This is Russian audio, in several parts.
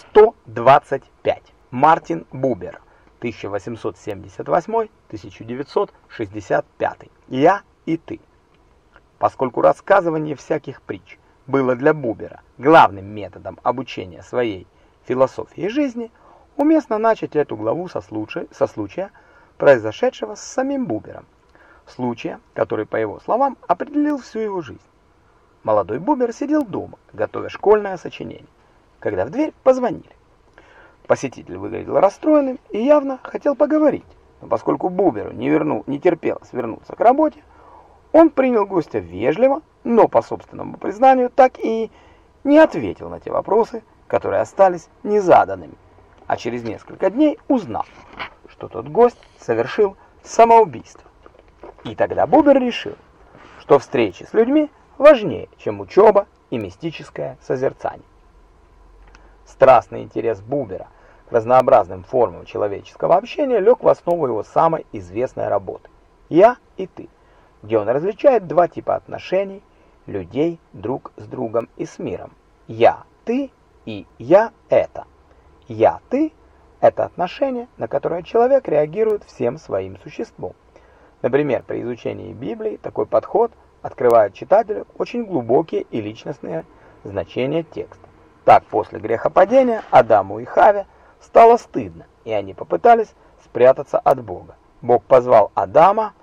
125. Мартин Бубер, 1878-1965. Я и ты. Поскольку рассказывание всяких притч было для Бубера главным методом обучения своей философии жизни, уместно начать эту главу со случая, со случая произошедшего с самим Бубером. Случая, который, по его словам, определил всю его жизнь. Молодой Бубер сидел дома, готовя школьное сочинение, когда в дверь позвонили. Посетитель выглядел расстроенным и явно хотел поговорить, но поскольку Буберу не, вернул, не терпелось вернуться к работе, он принял гостя вежливо, но по собственному признанию так и не ответил на те вопросы, которые остались незаданными, а через несколько дней узнал, что тот гость совершил самоубийство. И тогда Бубер решил, что встречи с людьми важнее, чем учеба и мистическое созерцание. Страстный интерес Бубера к разнообразным формам человеческого общения лег в основу его самой известной работы «Я и ты», где он различает два типа отношений людей друг с другом и с миром. «Я, ты» и «я, это». «Я, ты» — это отношение, на которое человек реагирует всем своим существом. Например, при изучении Библии такой подход открывает читателю очень глубокие и личностные значения текста. Так, после грехопадения Адаму и Хаве стало стыдно, и они попытались спрятаться от Бога. Бог позвал Адама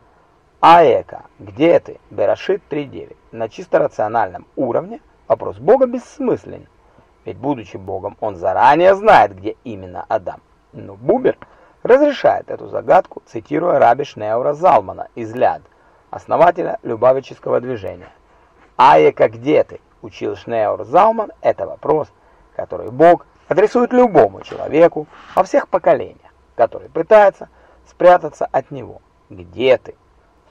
Аэка, где ты? Берашит 3.9. На чисто рациональном уровне вопрос Бога бессмыслен. Ведь будучи Богом, он заранее знает, где именно Адам. Но Бубер разрешает эту загадку, цитируя раби Шнеура Залмана из Ляд, основателя любавического движения. «Аека, где ты?» – учил Шнеур Залман, это вопрос, который Бог адресует любому человеку во всех поколениях, который пытается спрятаться от него. «Где ты?»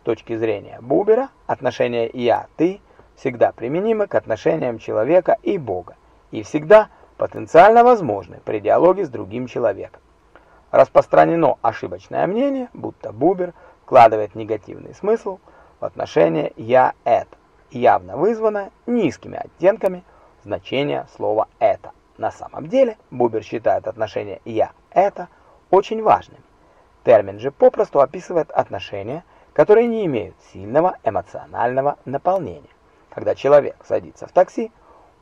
точки зрения Бубера, отношение «я-ты» всегда применимо к отношениям человека и Бога, и всегда потенциально возможны при диалоге с другим человеком. Распространено ошибочное мнение, будто Бубер вкладывает негативный смысл в отношение «я-это», явно вызванное низкими оттенками значения слова «это». На самом деле Бубер считает отношение «я-это» очень важным. Термин же попросту описывает отношения, которые не имеют сильного эмоционального наполнения. Когда человек садится в такси,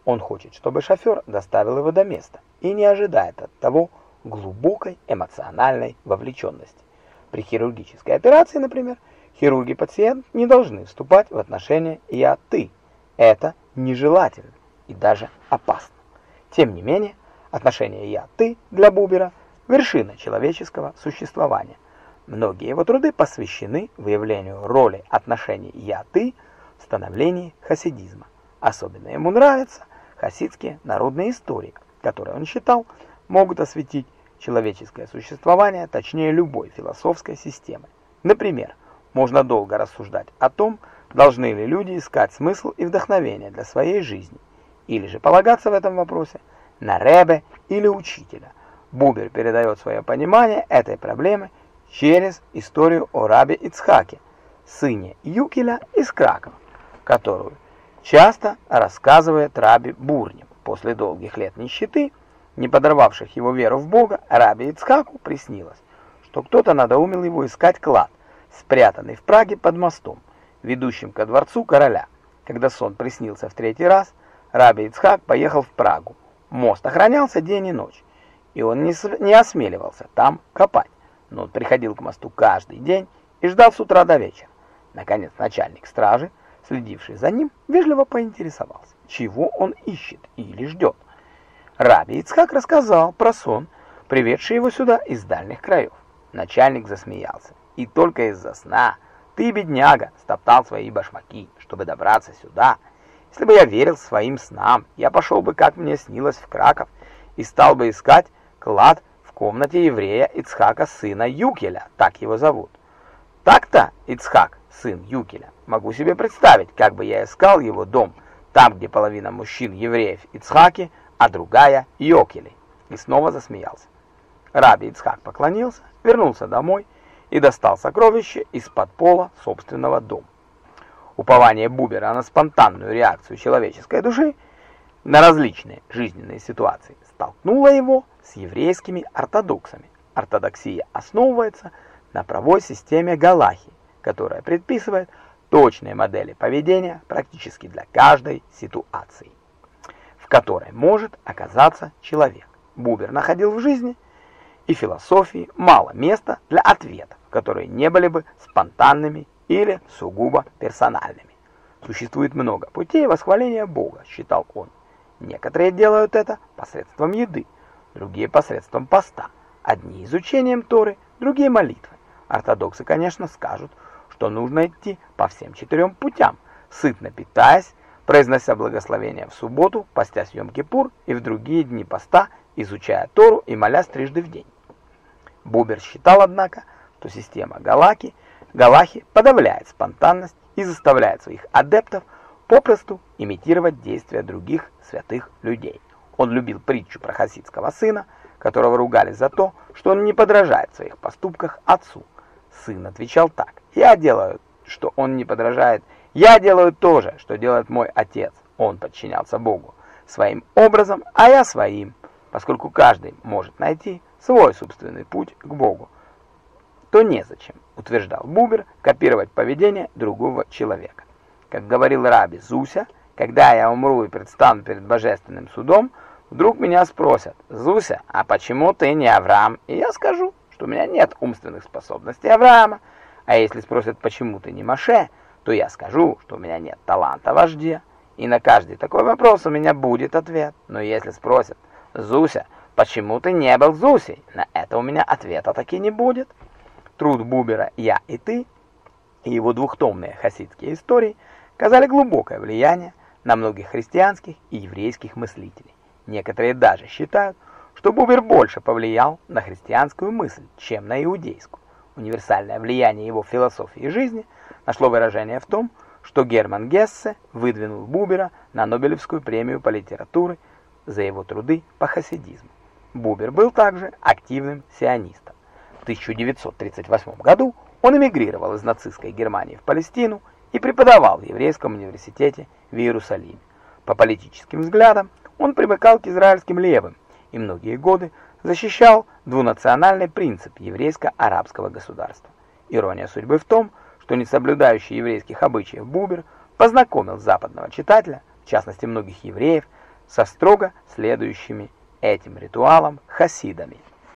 он хочет, чтобы шофер доставил его до места и не ожидает от того глубокой эмоциональной вовлеченности. При хирургической операции, например, хирурги и пациент не должны вступать в отношения «я-ты». Это нежелательно и даже опасно. Тем не менее, отношения «я-ты» для Бубера – вершина человеческого существования. Многие его труды посвящены выявлению роли отношений «я-ты» в становлении хасидизма. Особенно ему нравятся хасидские народные истории, которые он считал могут осветить человеческое существование, точнее любой философской системы. Например, можно долго рассуждать о том, должны ли люди искать смысл и вдохновение для своей жизни, или же полагаться в этом вопросе на Ребе или учителя. Бубер передает свое понимание этой проблемы через историю о рабе Ицхаке, сыне Юкеля из Кракова, которую часто рассказывает раби Бурнев. После долгих лет нищеты, не подорвавших его веру в Бога, раби Ицхаку приснилось, что кто-то надоумил его искать клад, спрятанный в Праге под мостом, ведущим ко дворцу короля. Когда сон приснился в третий раз, раби Ицхак поехал в Прагу. Мост охранялся день и ночь, и он не, не осмеливался там копать но он приходил к мосту каждый день и ждал с утра до вечера. Наконец начальник стражи, следивший за ним, вежливо поинтересовался, чего он ищет или ждет. Раби Ицхак рассказал про сон, приведший его сюда из дальних краев. Начальник засмеялся. И только из-за сна ты, бедняга, стоптал свои башмаки, чтобы добраться сюда. Если бы я верил своим снам, я пошел бы, как мне снилось, в Краков и стал бы искать клад комнате еврея Ицхака, сына Юкеля, так его зовут. Так-то Ицхак, сын Юкеля. Могу себе представить, как бы я искал его дом, там, где половина мужчин евреев Ицхаки, а другая Йокели. И снова засмеялся. Раби Ицхак поклонился, вернулся домой и достал сокровище из-под пола собственного дома. Упование Бубера на спонтанную реакцию человеческой души на различные жизненные ситуации столкнула его с еврейскими ортодоксами. Ортодоксия основывается на правой системе Галахи, которая предписывает точные модели поведения практически для каждой ситуации, в которой может оказаться человек. Бубер находил в жизни и философии мало места для ответов, которые не были бы спонтанными или сугубо персональными. Существует много путей восхваления Бога, считал он. Некоторые делают это посредством еды, другие посредством поста, одни изучением Торы, другие молитвой. Ортодоксы, конечно, скажут, что нужно идти по всем четырем путям, сытно питаясь, произнося благословения в субботу, постясь Йом-Кипур и в другие дни поста, изучая Тору и молясь трижды в день. Бубер считал, однако, что система Галаки, Галахи подавляет спонтанность и заставляет своих адептов попросту имитировать действия других святых людей. Он любил притчу про хасидского сына, которого ругали за то, что он не подражает в своих поступках отцу. Сын отвечал так, «Я делаю, что он не подражает, я делаю то же, что делает мой отец». Он подчинялся Богу своим образом, а я своим, поскольку каждый может найти свой собственный путь к Богу, то незачем, утверждал Бубер, копировать поведение другого человека. Как говорил Раби Зуся, когда я умру и предстану перед божественным судом, вдруг меня спросят, «Зуся, а почему ты не Авраам?» И я скажу, что у меня нет умственных способностей Авраама. А если спросят, почему ты не Маше, то я скажу, что у меня нет таланта вождя. И на каждый такой вопрос у меня будет ответ. Но если спросят, «Зуся, Почему ты не был Зусей? На это у меня ответа таки не будет. Труд Бубера «Я и ты» и его двухтомные хасидские истории оказали глубокое влияние на многих христианских и еврейских мыслителей. Некоторые даже считают, что Бубер больше повлиял на христианскую мысль, чем на иудейскую. Универсальное влияние его философии жизни нашло выражение в том, что Герман Гессе выдвинул Бубера на Нобелевскую премию по литературе за его труды по хасидизму. Бубер был также активным сионистом. В 1938 году он эмигрировал из нацистской Германии в Палестину и преподавал в еврейском университете в Иерусалиме. По политическим взглядам он примыкал к израильским левым и многие годы защищал двунациональный принцип еврейско-арабского государства. Ирония судьбы в том, что не соблюдающий еврейских обычаев Бубер познакомил западного читателя, в частности многих евреев, со строго следующими этим ритуалом хасидами.